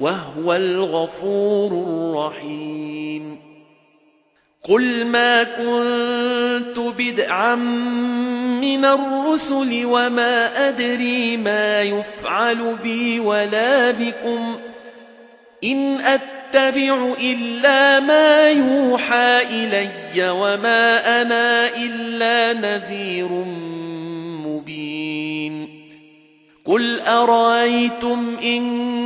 وَهُوَ الْغَفُورُ الرَّحِيمُ. قُلْ مَا كُنتُ بِدْعًا مِنَ الرُّسُلِ وَمَا أَدْرِي مَا يُفْعَلُ بِي وَلَا بِكُمْ. إِنْ أَتَّبِعُ إِلَّا مَا يُوحَى إِلَيَّ وَمَا أَنَا إِلَّا نَذِيرٌ مُبِينٌ. قُلْ أَرَأَيْتُمْ إِنْ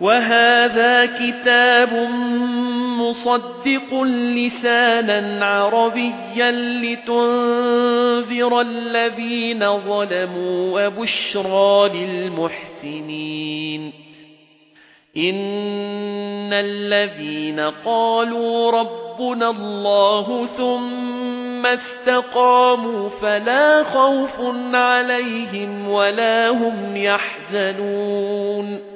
وَهَذَا كِتَابٌ مُصَدِّقٌ لِسَانًا عَرَبِيًّا لِتُنذِرَ الَّذِينَ ظَلَمُوا وَبُشْرَى لِلْمُحْسِنِينَ. إِنَّ الَّذِينَ قَالُوا رَبُّنَا اللَّهُ ثُمَّ اسْتَقَامُوا فَلَا خَوْفٌ عَلَيْهِمْ وَلَا هُمْ يَحْزَنُونَ.